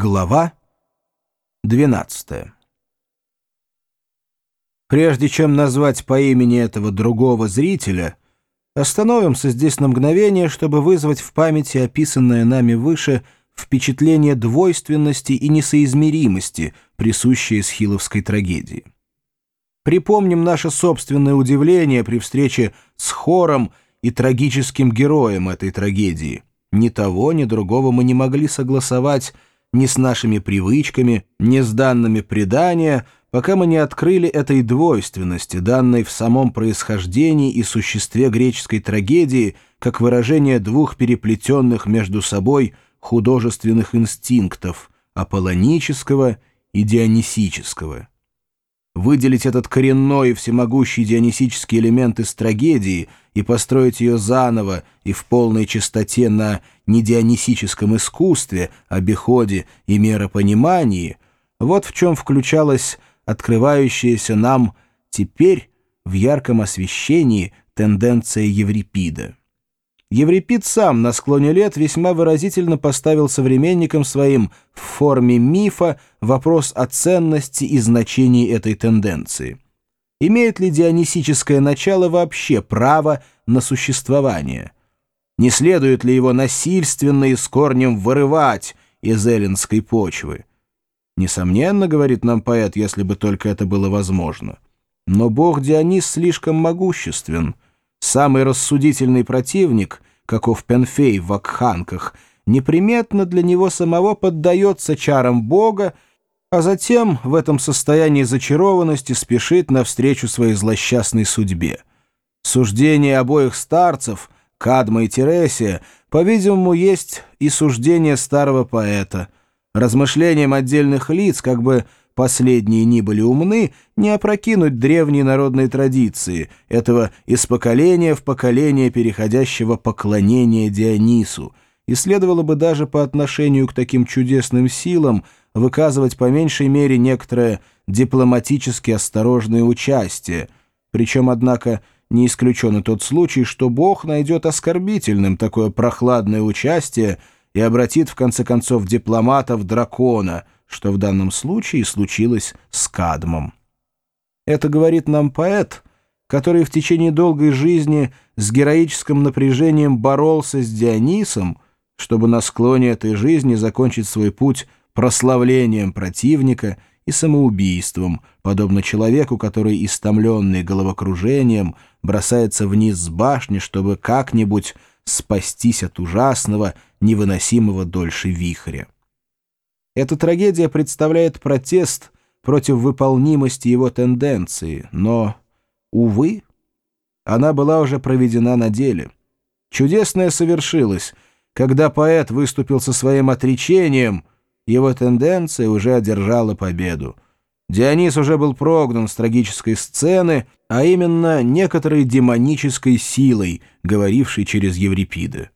Глава 12 Прежде чем назвать по имени этого другого зрителя, остановимся здесь на мгновение, чтобы вызвать в памяти описанное нами выше впечатление двойственности и несоизмеримости, присущее схиловской трагедии. Припомним наше собственное удивление при встрече с хором и трагическим героем этой трагедии. Ни того, ни другого мы не могли согласовать ни с нашими привычками, ни с данными предания, пока мы не открыли этой двойственности, данной в самом происхождении и существе греческой трагедии, как выражение двух переплетенных между собой художественных инстинктов – аполлонического и дионисического. Выделить этот коренной и всемогущий дионисический элемент из трагедии и построить ее заново и в полной чистоте на недионисическом искусстве, обиходе и меропонимании — вот в чем включалась открывающаяся нам теперь в ярком освещении тенденция Еврипида. Еврипид сам на склоне лет весьма выразительно поставил современникам своим в форме мифа вопрос о ценности и значении этой тенденции. Имеет ли дионисическое начало вообще право на существование? Не следует ли его насильственно и с корнем вырывать из эллинской почвы? Несомненно, говорит нам поэт, если бы только это было возможно. Но бог Дионис слишком могуществен — Самый рассудительный противник, каков Пенфей в Вакханках, неприметно для него самого поддается чарам Бога, а затем в этом состоянии зачарованности спешит навстречу своей злосчастной судьбе. Суждение обоих старцев, Кадма и Тересия, по-видимому, есть и суждение старого поэта. Размышлениям отдельных лиц, как бы последние ни были умны, не опрокинуть древние народные традиции, этого из поколения в поколение переходящего поклонения Дионису, и следовало бы даже по отношению к таким чудесным силам выказывать по меньшей мере некоторое дипломатически осторожное участие, причем, однако, не исключен и тот случай, что Бог найдет оскорбительным такое прохладное участие и обратит, в конце концов, дипломатов дракона — что в данном случае случилось с Кадмом. Это говорит нам поэт, который в течение долгой жизни с героическим напряжением боролся с Дионисом, чтобы на склоне этой жизни закончить свой путь прославлением противника и самоубийством, подобно человеку, который, истомленный головокружением, бросается вниз с башни, чтобы как-нибудь спастись от ужасного, невыносимого дольше вихря. Эта трагедия представляет протест против выполнимости его тенденции, но, увы, она была уже проведена на деле. Чудесное совершилось, когда поэт выступил со своим отречением, его тенденция уже одержала победу. Дионис уже был прогнан с трагической сцены, а именно некоторой демонической силой, говорившей через Еврипида.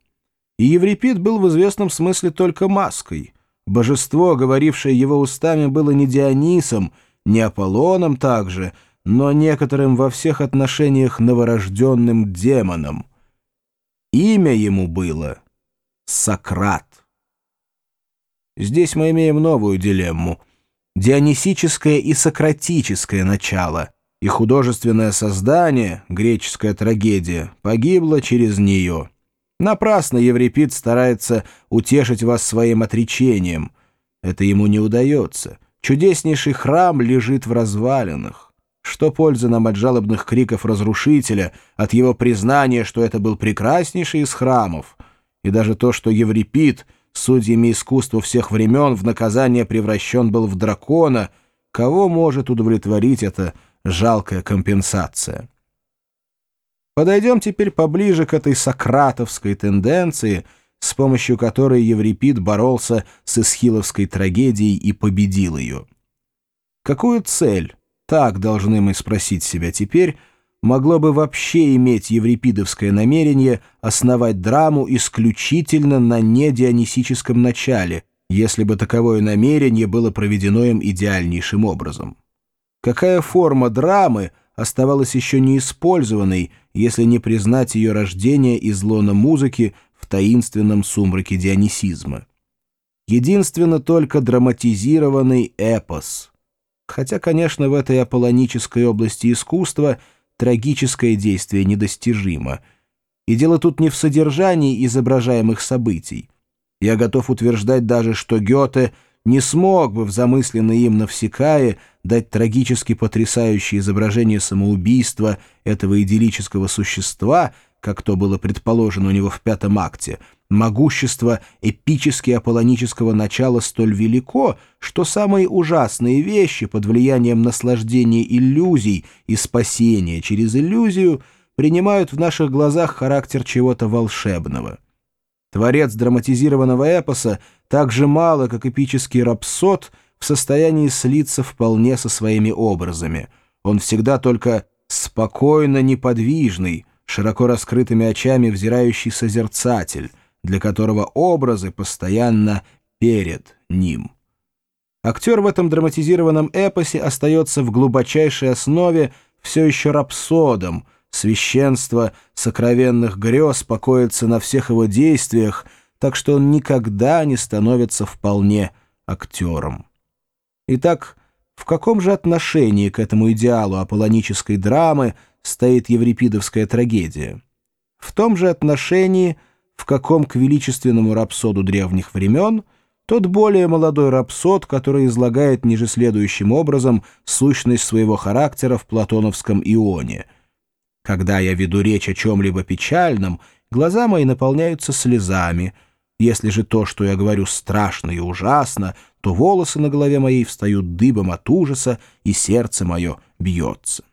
И Еврипид был в известном смысле только маской — Божество, говорившее его устами, было не Дионисом, не Аполлоном также, но некоторым во всех отношениях новорожденным демоном. Имя ему было Сократ. Здесь мы имеем новую дилемму. Дионисическое и сократическое начало, и художественное создание, греческая трагедия, погибло через нее. Напрасно Еврипид старается утешить вас своим отречением. Это ему не удается. Чудеснейший храм лежит в развалинах. Что пользы нам от жалобных криков разрушителя, от его признания, что это был прекраснейший из храмов? И даже то, что Еврипид, судьями искусства всех времен, в наказание превращен был в дракона, кого может удовлетворить эта жалкая компенсация? Подойдем теперь поближе к этой сократовской тенденции, с помощью которой Еврипид боролся с исхиловской трагедией и победил ее. Какую цель, так должны мы спросить себя теперь, могло бы вообще иметь еврипидовское намерение основать драму исключительно на недионисическом начале, если бы таковое намерение было проведено им идеальнейшим образом? Какая форма драмы оставалась еще неиспользованной, если не признать ее рождение из лона музыки в таинственном сумраке дионисизма. Единственно только драматизированный эпос. Хотя, конечно, в этой аполлонической области искусства трагическое действие недостижимо. И дело тут не в содержании изображаемых событий. Я готов утверждать даже, что Гёте не смог бы в замысленной им Навсекае дать трагически потрясающее изображение самоубийства этого идиллического существа, как то было предположено у него в пятом акте, могущество эпически-аполлонического начала столь велико, что самые ужасные вещи под влиянием наслаждения иллюзий и спасения через иллюзию принимают в наших глазах характер чего-то волшебного. Творец драматизированного эпоса так же мало, как эпический рапсод, в состоянии слиться вполне со своими образами. Он всегда только спокойно неподвижный, широко раскрытыми очами взирающий созерцатель, для которого образы постоянно перед ним. Актер в этом драматизированном эпосе остается в глубочайшей основе все еще рапсодом, Священство сокровенных грез покоится на всех его действиях, так что он никогда не становится вполне актером. Итак, в каком же отношении к этому идеалу аполлонической драмы стоит еврипидовская трагедия? В том же отношении, в каком к величественному рапсоду древних времен тот более молодой рапсод, который излагает ниже следующим образом сущность своего характера в платоновском ионе — когда я веду речь о чем-либо печальном, глаза мои наполняются слезами. Если же то, что я говорю, страшно и ужасно, то волосы на голове моей встают дыбом от ужаса, и сердце мое бьется.